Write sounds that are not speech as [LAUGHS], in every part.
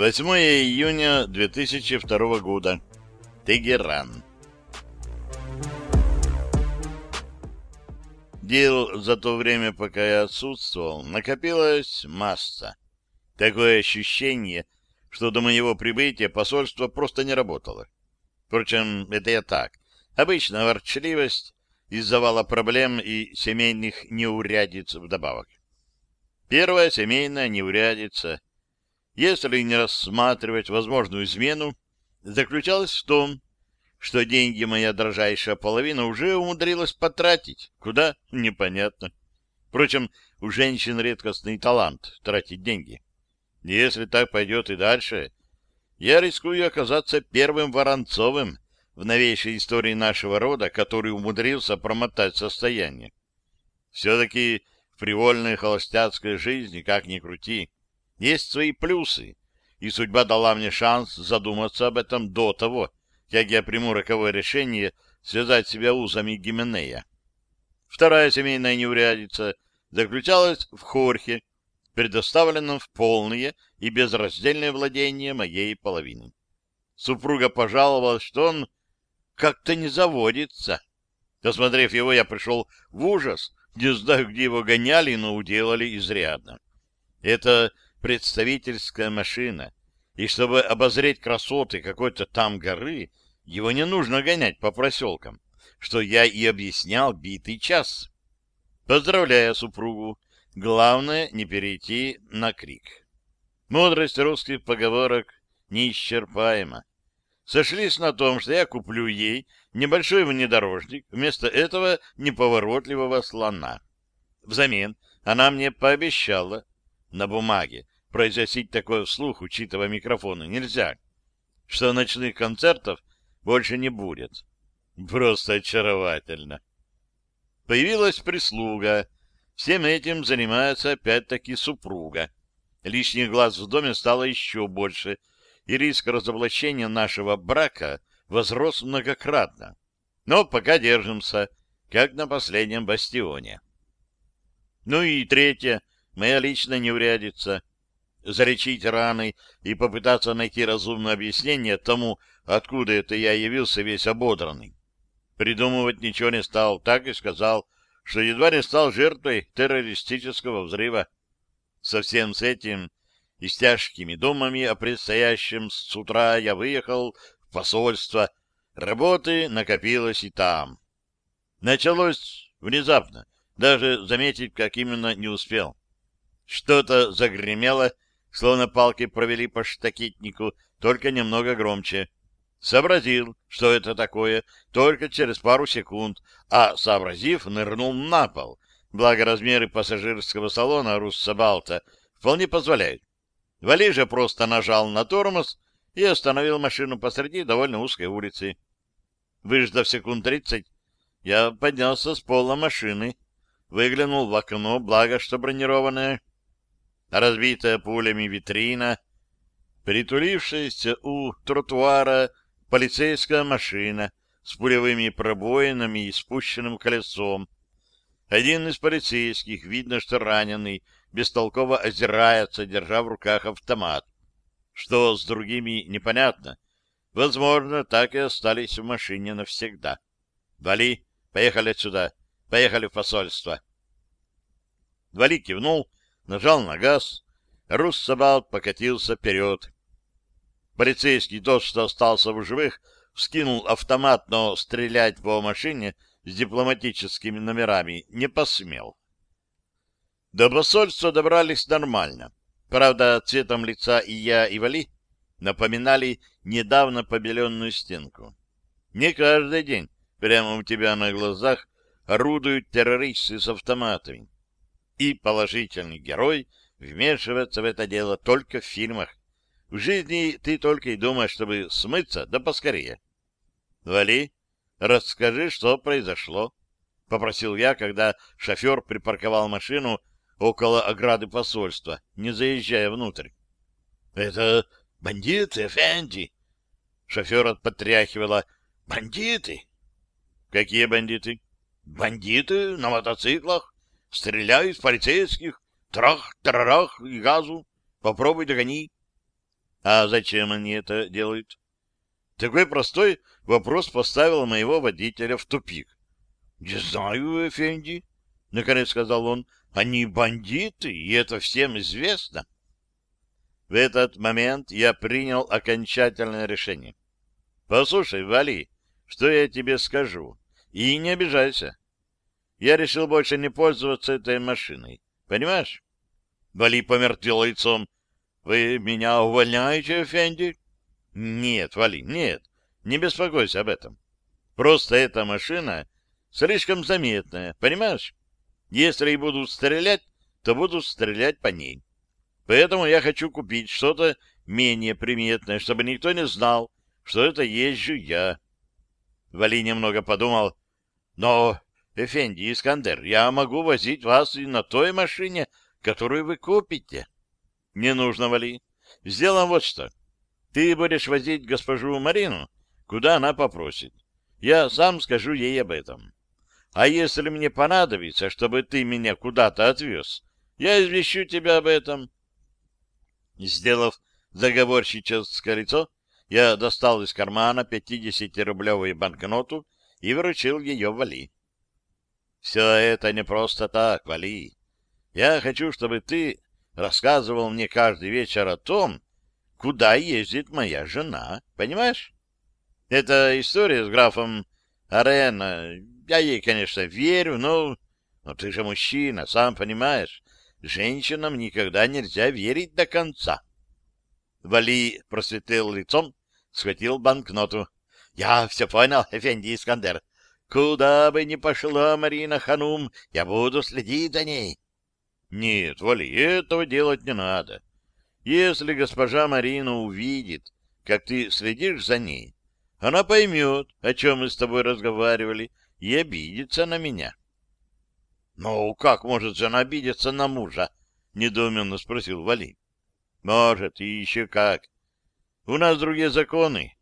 8 июня 2002 года. Тегеран. Дел за то время, пока я отсутствовал, накопилась масса. Такое ощущение, что до моего прибытия посольство просто не работало. Впрочем, это я так. Обычно ворчливость из завала проблем и семейных неурядиц вдобавок. Первая семейная неурядица если не рассматривать возможную измену, заключалась в том, что деньги моя дрожайшая половина уже умудрилась потратить. Куда? Непонятно. Впрочем, у женщин редкостный талант тратить деньги. Если так пойдет и дальше, я рискую оказаться первым Воронцовым в новейшей истории нашего рода, который умудрился промотать состояние. Все-таки в привольной холостяцкой жизни, как ни крути, есть свои плюсы, и судьба дала мне шанс задуматься об этом до того, как я приму роковое решение связать себя узами Гименея. Вторая семейная неурядица заключалась в Хорхе, предоставленном в полное и безраздельное владение моей половины. Супруга пожаловалась, что он как-то не заводится. Осмотрев его, я пришел в ужас, не знаю, где его гоняли, но уделали изрядно. Это представительская машина, и чтобы обозреть красоты какой-то там горы, его не нужно гонять по проселкам, что я и объяснял битый час. Поздравляю супругу, главное не перейти на крик. Мудрость русских поговорок неисчерпаема. Сошлись на том, что я куплю ей небольшой внедорожник, вместо этого неповоротливого слона. Взамен она мне пообещала на бумаге произносить такое вслух, учитывая микрофоны, нельзя, что ночных концертов больше не будет. Просто очаровательно. Появилась прислуга. Всем этим занимается опять-таки супруга. Лишних глаз в доме стало еще больше, и риск разоблачения нашего брака возрос многократно. Но пока держимся, как на последнем бастионе. Ну и третье, моя личная неурядица залечить раны и попытаться найти разумное объяснение тому, откуда это я явился весь ободранный. Придумывать ничего не стал, так и сказал, что едва не стал жертвой террористического взрыва. Совсем с этим и с тяжкими думами о предстоящем с утра я выехал в посольство. Работы накопилось и там. Началось внезапно, даже заметить, как именно не успел. Что-то загремело, словно палки провели по штакетнику, только немного громче. Сообразил, что это такое, только через пару секунд, а, сообразив, нырнул на пол. Благо размеры пассажирского салона Руссобалта вполне позволяют. Вали же просто нажал на тормоз и остановил машину посреди довольно узкой улицы. Выждав секунд тридцать, я поднялся с пола машины, выглянул в окно, благо что бронированное, разбитая пулями витрина, притулившаяся у тротуара полицейская машина с пулевыми пробоинами и спущенным колесом. Один из полицейских, видно, что раненый, бестолково озирается, держа в руках автомат. Что с другими, непонятно. Возможно, так и остались в машине навсегда. Вали, поехали отсюда, поехали в посольство. Вали кивнул, нажал на газ, Руссобалт покатился вперед. Полицейский, тот, что остался в живых, вскинул автомат, но стрелять по машине с дипломатическими номерами не посмел. До посольства добрались нормально. Правда, цветом лица и я, и Вали напоминали недавно побеленную стенку. Не каждый день прямо у тебя на глазах орудуют террористы с автоматами и положительный герой вмешивается в это дело только в фильмах. В жизни ты только и думаешь, чтобы смыться, да поскорее. — Вали, расскажи, что произошло, — попросил я, когда шофер припарковал машину около ограды посольства, не заезжая внутрь. — Это бандиты, Эфенди. Шофер потряхивала. — Бандиты? — Какие бандиты? — Бандиты на мотоциклах. Стреляю из полицейских. Трах, тарарах и газу. Попробуй догони. А зачем они это делают? Такой простой вопрос поставил моего водителя в тупик. — Не знаю, Эфенди, — наконец сказал он, — они бандиты, и это всем известно. В этот момент я принял окончательное решение. — Послушай, Вали, что я тебе скажу, и не обижайся. Я решил больше не пользоваться этой машиной. Понимаешь? Вали помертвел лицом. — Вы меня увольняете, Эфенди? — Нет, Вали, нет. Не беспокойся об этом. Просто эта машина слишком заметная, понимаешь? Если и буду стрелять, то буду стрелять по ней. Поэтому я хочу купить что-то менее приметное, чтобы никто не знал, что это езжу я. Вали немного подумал. Но, Эфенди Искандер, я могу возить вас и на той машине, которую вы купите. Не нужно, Вали. Сделаем вот что. Ты будешь возить госпожу Марину, куда она попросит. Я сам скажу ей об этом. А если мне понадобится, чтобы ты меня куда-то отвез, я извещу тебя об этом. Сделав заговорщическое лицо, я достал из кармана 50-рублевую банкноту и вручил ее Вали. Все это не просто так, Вали. Я хочу, чтобы ты рассказывал мне каждый вечер о том, куда ездит моя жена, понимаешь? Эта история с графом Арена, я ей, конечно, верю, но... Но ты же мужчина, сам понимаешь, женщинам никогда нельзя верить до конца. Вали просветлел лицом, схватил банкноту. — Я все понял, [LAUGHS] Эфенди Искандер. Куда бы ни пошла Марина Ханум, я буду следить за ней. — Нет, Вали, этого делать не надо. Если госпожа Марина увидит, как ты следишь за ней, она поймет, о чем мы с тобой разговаривали, и обидится на меня. — Ну, как может жена обидеться на мужа? — недоуменно спросил Вали. — Может, и еще как. У нас другие законы.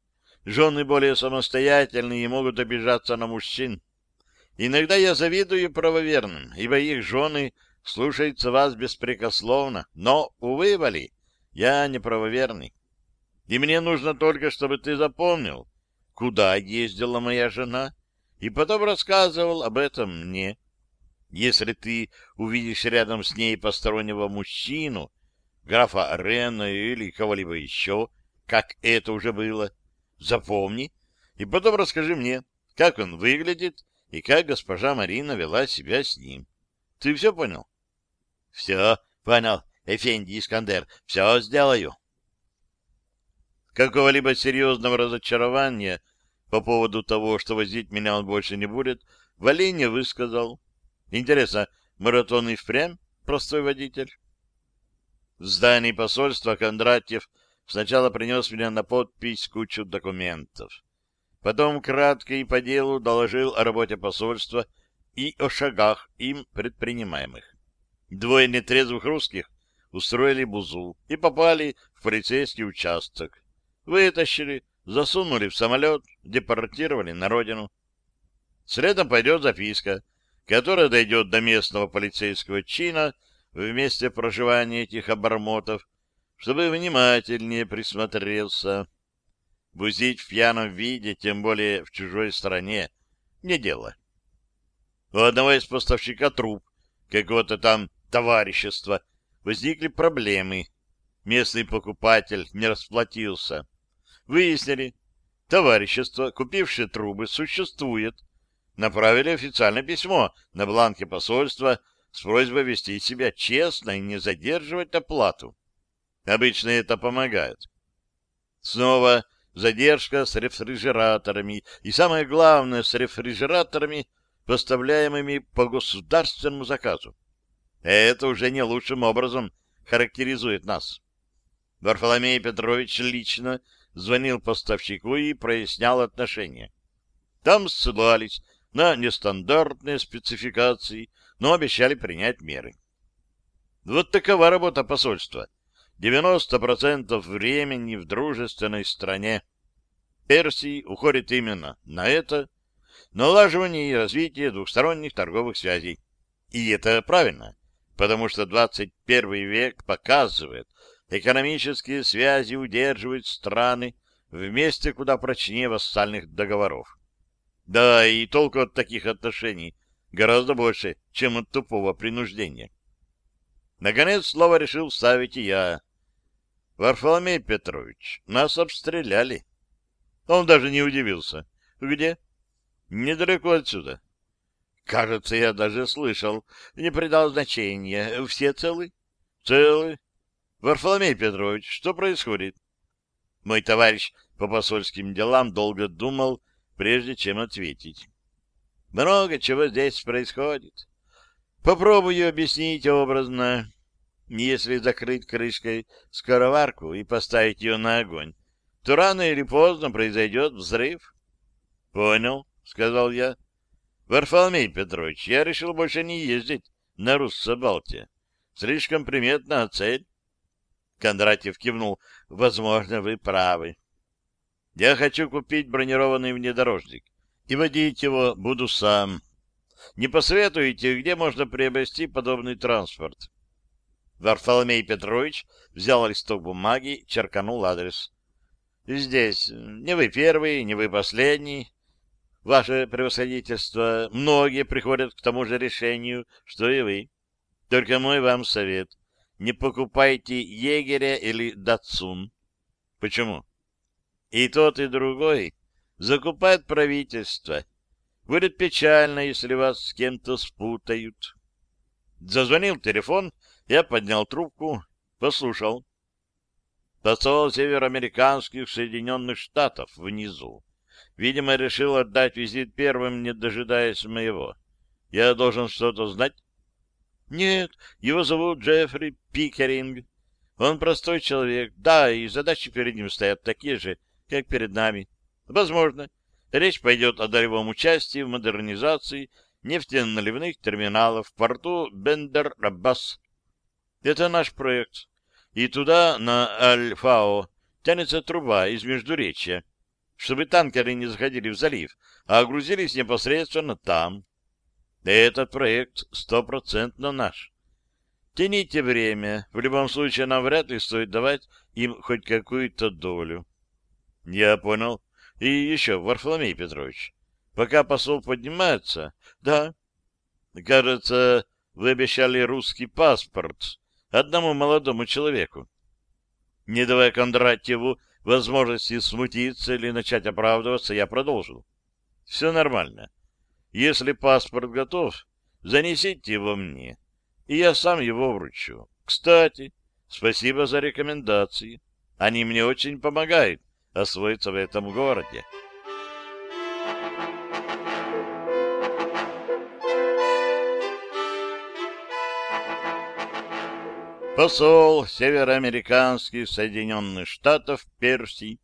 Жены более самостоятельные и могут обижаться на мужчин. Иногда я завидую правоверным, ибо их жены слушаются вас беспрекословно. Но, увы, Вали, я не правоверный. И мне нужно только, чтобы ты запомнил, куда ездила моя жена, и потом рассказывал об этом мне. Если ты увидишь рядом с ней постороннего мужчину, графа Рена или кого-либо еще, как это уже было, запомни, и потом расскажи мне, как он выглядит и как госпожа Марина вела себя с ним. Ты все понял? — Все понял, Эфенди Искандер, все сделаю. Какого-либо серьезного разочарования по поводу того, что возить меня он больше не будет, Вали не высказал. Интересно, Маратон и впрямь простой водитель? В здании посольства Кондратьев сначала принес меня на подпись кучу документов. Потом кратко и по делу доложил о работе посольства и о шагах им предпринимаемых. Двое нетрезвых русских устроили бузу и попали в полицейский участок. Вытащили, засунули в самолет, депортировали на родину. Следом пойдет записка, которая дойдет до местного полицейского чина в месте проживания этих обормотов, чтобы внимательнее присмотрелся. Бузить в пьяном виде, тем более в чужой стране, не дело. У одного из поставщика труп какого-то там товарищества возникли проблемы. Местный покупатель не расплатился. Выяснили, товарищество, купившее трубы, существует. Направили официальное письмо на бланке посольства с просьбой вести себя честно и не задерживать оплату. Обычно это помогает. Снова задержка с рефрижераторами и, самое главное, с рефрижераторами, поставляемыми по государственному заказу. Это уже не лучшим образом характеризует нас. Варфоломей Петрович лично звонил поставщику и прояснял отношения. Там ссылались на нестандартные спецификации, но обещали принять меры. Вот такова работа посольства. 90% времени в дружественной стране. Персии уходит именно на это, налаживание и развитие двухсторонних торговых связей. И это правильно, потому что 21 век показывает, экономические связи удерживают страны в месте куда прочнее вассальных договоров. Да, и толку от таких отношений гораздо больше, чем от тупого принуждения. Наконец слово решил вставить и я. Варфоломей Петрович, нас обстреляли. Он даже не удивился. Где? Недалеко отсюда. Кажется, я даже слышал. Не придал значения. Все целы? Целы. Варфоломей Петрович, что происходит? Мой товарищ по посольским делам долго думал, прежде чем ответить. Много чего здесь происходит. Попробую объяснить образно. Если закрыть крышкой скороварку и поставить ее на огонь, то рано или поздно произойдет взрыв. — Понял, — сказал я. Варфоломей Петрович, я решил больше не ездить на Руссо-Балте. Слишком приметная цель. Кондратьев кивнул. Возможно, вы правы. Я хочу купить бронированный внедорожник, и водить его буду сам. Не посоветуете, где можно приобрести подобный транспорт? Варфоломей Петрович взял листок бумаги, черканул адрес. Здесь не вы первый, не вы последний. Ваше превосходительство, многие приходят к тому же решению, что и вы. Только мой вам совет. Не покупайте егеря или датсун. Почему? И тот, и другой закупает правительство. Будет печально, если вас с кем-то спутают. Зазвонил телефон, я поднял трубку, послушал. Посол североамериканских Соединенных Штатов внизу. Видимо, решил отдать визит первым, не дожидаясь моего. Я должен что-то знать? Нет, его зовут Джеффри Пикеринг. Он простой человек. Да, и задачи перед ним стоят такие же, как перед нами. Возможно, речь пойдет о долевом участии в модернизации нефтеналивных терминалов в порту Бендер-Аббас. Это наш проект. И туда, на Аль-Фао, тянется труба из Междуречья чтобы танкеры не заходили в залив, а грузились непосредственно там. Этот проект стопроцентно наш. Тяните время. В любом случае, нам вряд ли стоит давать им хоть какую-то долю. Я понял. И еще, Варфоломей Петрович, пока посол поднимается... Да, кажется, вы обещали русский паспорт одному молодому человеку. Не давая Кондратьеву возможности смутиться или начать оправдываться, я продолжил. Все нормально. Если паспорт готов, занесите его мне, и я сам его вручу. Кстати, спасибо за рекомендации. Они мне очень помогают освоиться в этом городе. Посол североамериканских Соединенных Штатов Персии,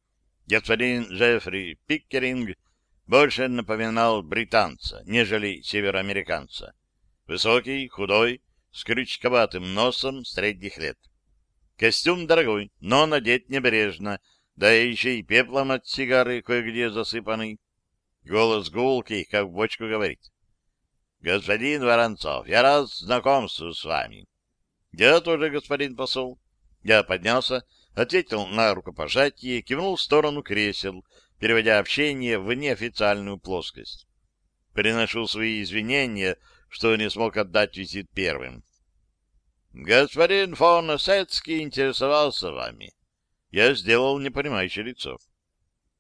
господин Джеффри Пиккеринг, больше напоминал британца, нежели североамериканца. Высокий, худой, с крючковатым носом средних лет. Костюм дорогой, но надеть небрежно, да еще и пеплом от сигары кое-где засыпанный. Голос гулкий, как в бочку говорит. — Господин Воронцов, я рад знакомству с вами. Я тоже, господин посол. Я поднялся, ответил на рукопожатие, кивнул в сторону кресел, переводя общение в неофициальную плоскость. Приношу свои извинения, что не смог отдать визит первым. Господин фон Осетский интересовался вами. Я сделал непонимающее лицо.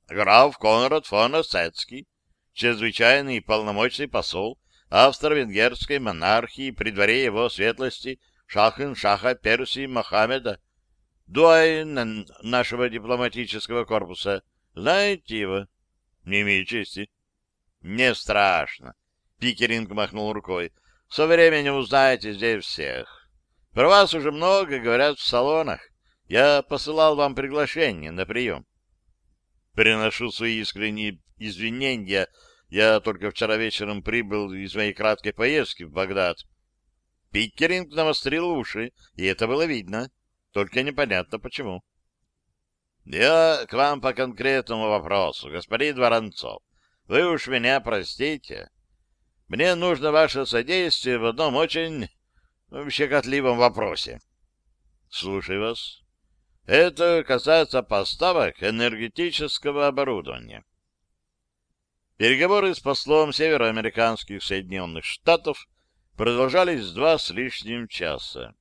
Граф Конрад фон Осетский, чрезвычайный и полномочный посол австро-венгерской монархии при дворе его светлости Шахин Шаха Персии Мохаммеда, дуайн нашего дипломатического корпуса. Знаете его? Не имею чести. Не страшно. Пикеринг махнул рукой. Со временем узнаете здесь всех. Про вас уже много говорят в салонах. Я посылал вам приглашение на прием. Приношу свои искренние извинения. Я только вчера вечером прибыл из моей краткой поездки в Багдад. Питкеринг навострил уши, и это было видно. Только непонятно почему. Я к вам по конкретному вопросу, господин Воронцов. Вы уж меня простите. Мне нужно ваше содействие в одном очень щекотливом вопросе. Слушай вас. Это касается поставок энергетического оборудования. Переговоры с послом североамериканских Соединенных Штатов продолжались два с лишним часа.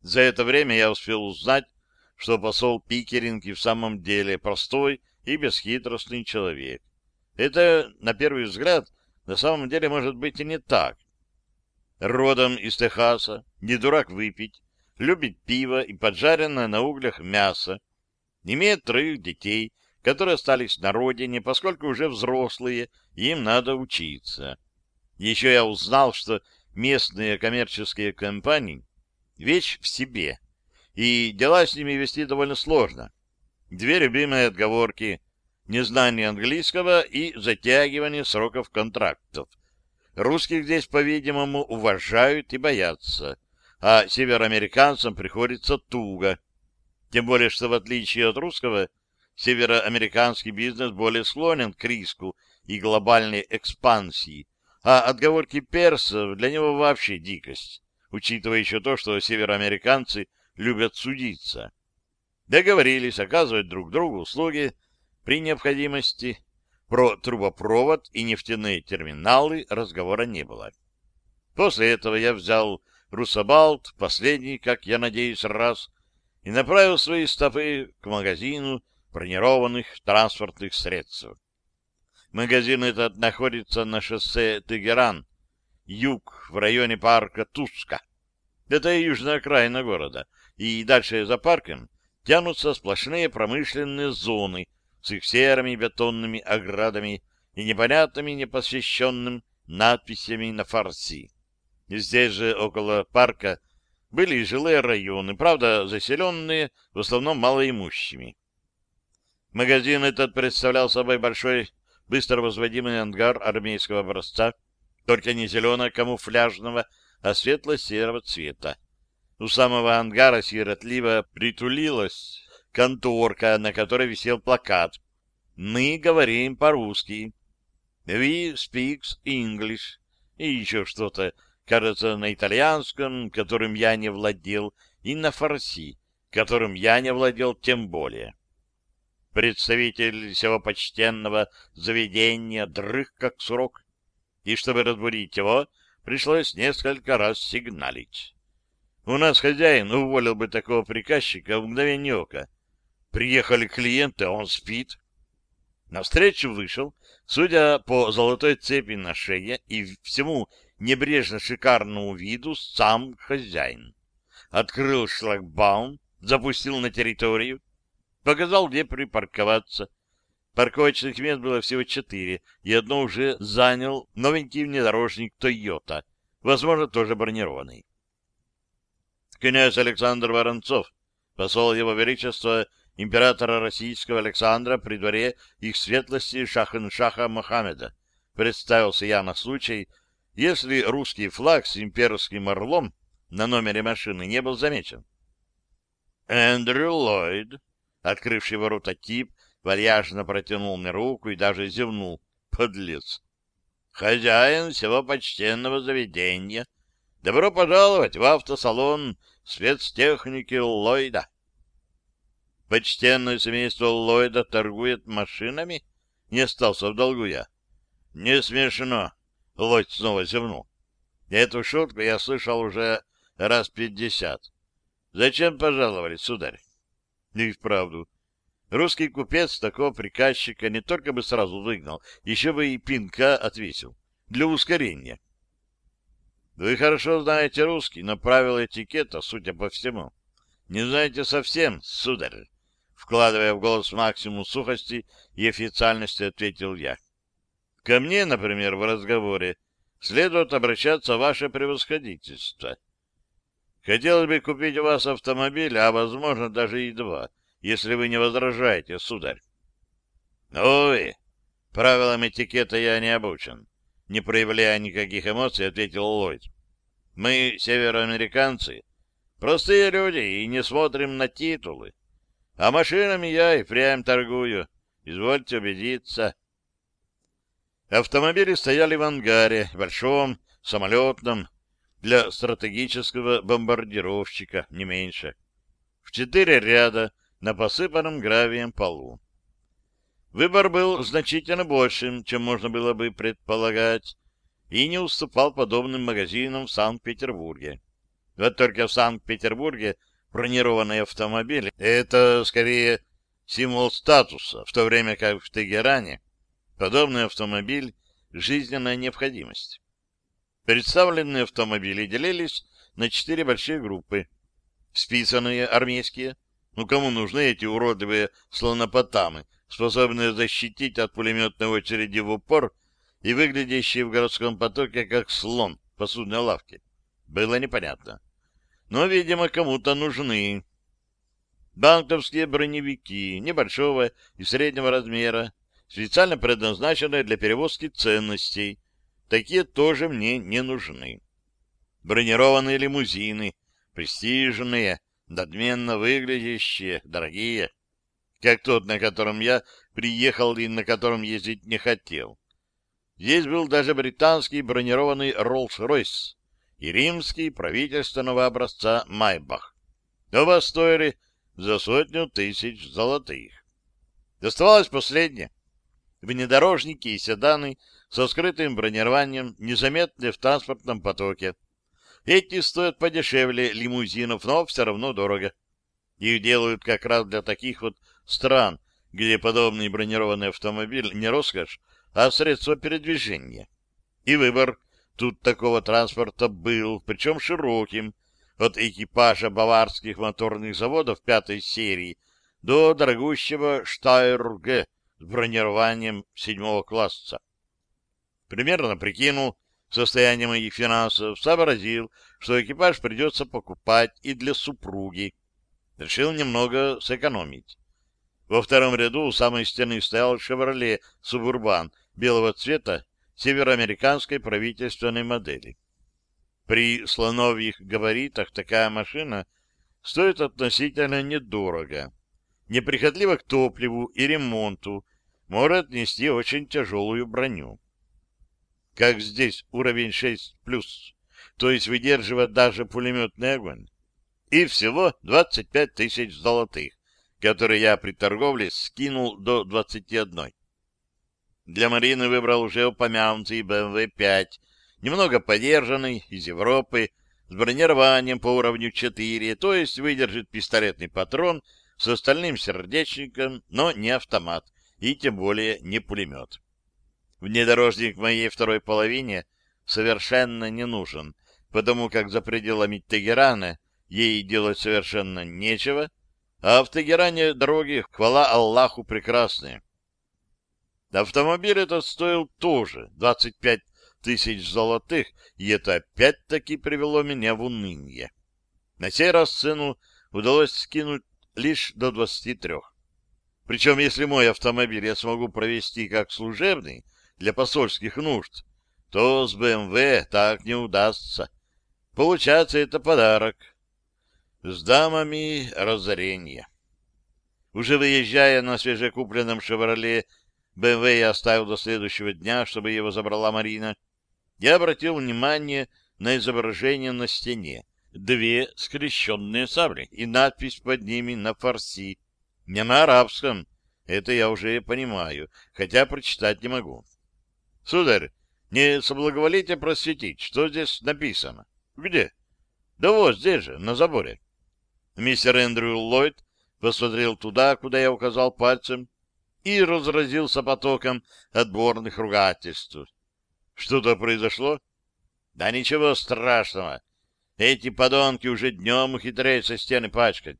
За это время я успел узнать, что посол Пикеринг и в самом деле простой и бесхитростный человек. Это, на первый взгляд, на самом деле может быть и не так. Родом из Техаса, не дурак выпить, любит пиво и поджаренное на углях мясо, имеет троих детей, которые остались на родине, поскольку уже взрослые, им надо учиться. Еще я узнал, что местные коммерческие компании — вещь в себе, и дела с ними вести довольно сложно. Две любимые отговорки — незнание английского и затягивание сроков контрактов. Русских здесь, по-видимому, уважают и боятся, а североамериканцам приходится туго. Тем более, что в отличие от русского, североамериканский бизнес более склонен к риску и глобальной экспансии, а отговорки персов для него вообще дикость, учитывая еще то, что североамериканцы любят судиться. Договорились оказывать друг другу услуги при необходимости. Про трубопровод и нефтяные терминалы разговора не было. После этого я взял Русабалт, последний, как я надеюсь, раз, и направил свои стопы к магазину бронированных транспортных средств. Магазин этот находится на шоссе Тегеран, юг, в районе парка Туска. Это южная окраина города, и дальше за парком тянутся сплошные промышленные зоны с их серыми бетонными оградами и непонятными непосвященным надписями на фарси. Здесь же, около парка, были и жилые районы, правда, заселенные в основном малоимущими. Магазин этот представлял собой большой, быстро возводимый ангар армейского образца, только не зелено-камуфляжного, а светло-серого цвета. У самого ангара сиротливо притулилась конторка, на которой висел плакат «Мы говорим по-русски». «We speak English» и еще что-то, кажется, на итальянском, которым я не владел, и на фарси, которым я не владел тем более. Представитель всего почтенного заведения дрых как сурок, и чтобы разбудить его, пришлось несколько раз сигналить. У нас хозяин уволил бы такого приказчика в мгновение ока. Приехали клиенты, а он спит. Навстречу вышел, судя по золотой цепи на шее и всему небрежно шикарному виду, сам хозяин. Открыл шлагбаум, запустил на территорию, показал, где припарковаться. Парковочных мест было всего четыре, и одно уже занял новенький внедорожник «Тойота», возможно, тоже бронированный. Князь Александр Воронцов, посол его величества императора российского Александра при дворе их светлости Шахен-Шаха Мохаммеда, представился я на случай, если русский флаг с имперским орлом на номере машины не был замечен. Эндрю Ллойд, открывший ворота тип, вальяжно протянул мне руку и даже зевнул. Подлец! Хозяин всего почтенного заведения. Добро пожаловать в автосалон спецтехники Ллойда. Почтенное семейство Ллойда торгует машинами? Не остался в долгу я. Не смешно. Ллойд снова зевнул. Эту шутку я слышал уже раз пятьдесят. Зачем пожаловали, сударь? И вправду. Русский купец такого приказчика не только бы сразу выгнал, еще бы и пинка отвесил. Для ускорения. Вы хорошо знаете русский, но правила этикета, судя по всему, не знаете совсем, сударь. Вкладывая в голос максимум сухости и официальности, ответил я. Ко мне, например, в разговоре следует обращаться ваше превосходительство. Хотелось бы купить у вас автомобиль, а, возможно, даже и два, если вы не возражаете, сударь. Ой, правилам этикета я не обучен. Не проявляя никаких эмоций, ответил Ллойд. Мы, североамериканцы, простые люди и не смотрим на титулы. А машинами я и прям торгую. Извольте убедиться. Автомобили стояли в ангаре, большом, самолетном, для стратегического бомбардировщика, не меньше. В четыре ряда, на посыпанном гравием полу. Выбор был значительно большим, чем можно было бы предполагать, и не уступал подобным магазинам в Санкт-Петербурге. Вот только в Санкт-Петербурге бронированный автомобиль — это скорее символ статуса, в то время как в Тегеране подобный автомобиль — жизненная необходимость. Представленные автомобили делились на четыре большие группы. Списанные армейские. Ну, кому нужны эти уродливые слонопотамы, способные защитить от пулеметной очереди в упор и выглядящие в городском потоке как слон в посудной лавке? Было непонятно. Но, видимо, кому-то нужны. Банковские броневики небольшого и среднего размера, специально предназначенные для перевозки ценностей, Такие тоже мне не нужны. Бронированные лимузины, престижные, надменно выглядящие, дорогие, как тот, на котором я приехал и на котором ездить не хотел. Здесь был даже британский бронированный Роллс-Ройс и римский правительственного образца Майбах. Оба стоили за сотню тысяч золотых. Оставалось последнее. Внедорожники и седаны со скрытым бронированием, незаметны в транспортном потоке. Эти стоят подешевле лимузинов, но все равно дорого. Их делают как раз для таких вот стран, где подобный бронированный автомобиль не роскошь, а средство передвижения. И выбор тут такого транспорта был, причем широким, от экипажа баварских моторных заводов пятой серии до дорогущего Штайр-Г с бронированием седьмого класса. Примерно прикинул состояние моих финансов, сообразил, что экипаж придется покупать и для супруги. Решил немного сэкономить. Во втором ряду у самой стены стоял «Шевроле Субурбан» белого цвета североамериканской правительственной модели. При слоновьих габаритах такая машина стоит относительно недорого. Неприхотлива к топливу и ремонту, может нести очень тяжелую броню как здесь уровень 6+, то есть выдерживает даже пулеметный огонь. И всего 25 тысяч золотых, которые я при торговле скинул до 21. Для Марины выбрал уже упомянутый BMW-5, немного подержанный, из Европы, с бронированием по уровню 4, то есть выдержит пистолетный патрон с остальным сердечником, но не автомат, и тем более не пулемет. Внедорожник моей второй половине совершенно не нужен, потому как за пределами Тегерана ей делать совершенно нечего, а в Тегеране дороги, хвала Аллаху, прекрасные. Автомобиль этот стоил тоже 25 тысяч золотых, и это опять-таки привело меня в уныние. На сей раз цену удалось скинуть лишь до 23. Причем, если мой автомобиль я смогу провести как служебный, для посольских нужд, то с БМВ так не удастся. Получается, это подарок. С дамами разорение. Уже выезжая на свежекупленном «Шевроле», БМВ я оставил до следующего дня, чтобы его забрала Марина. Я обратил внимание на изображение на стене. Две скрещенные сабли и надпись под ними на фарси. Не на арабском, это я уже понимаю, хотя прочитать не могу. Сударь, не соблаговолите просветить, что здесь написано? Где? Да вот здесь же, на заборе. Мистер Эндрю Ллойд посмотрел туда, куда я указал пальцем, и разразился потоком отборных ругательств. Что-то произошло? Да ничего страшного. Эти подонки уже днем ухитряются стены пачкать.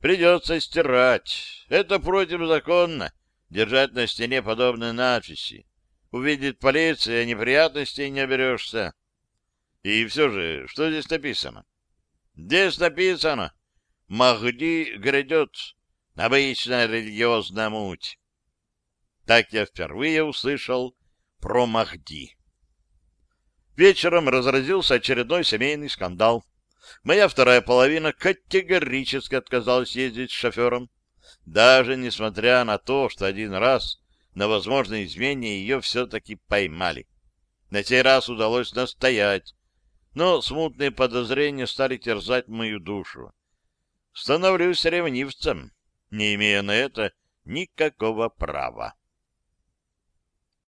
Придется стирать. Это противозаконно — держать на стене подобные надписи. Увидит полиция, неприятностей не оберешься. И все же, что здесь написано? Здесь написано «Махди грядет». Обычная религиозная муть. Так я впервые услышал про Махди. Вечером разразился очередной семейный скандал. Моя вторая половина категорически отказалась ездить с шофером, даже несмотря на то, что один раз на возможной измене ее все-таки поймали. На сей раз удалось настоять, но смутные подозрения стали терзать мою душу. Становлюсь ревнивцем. не имея на это никакого права.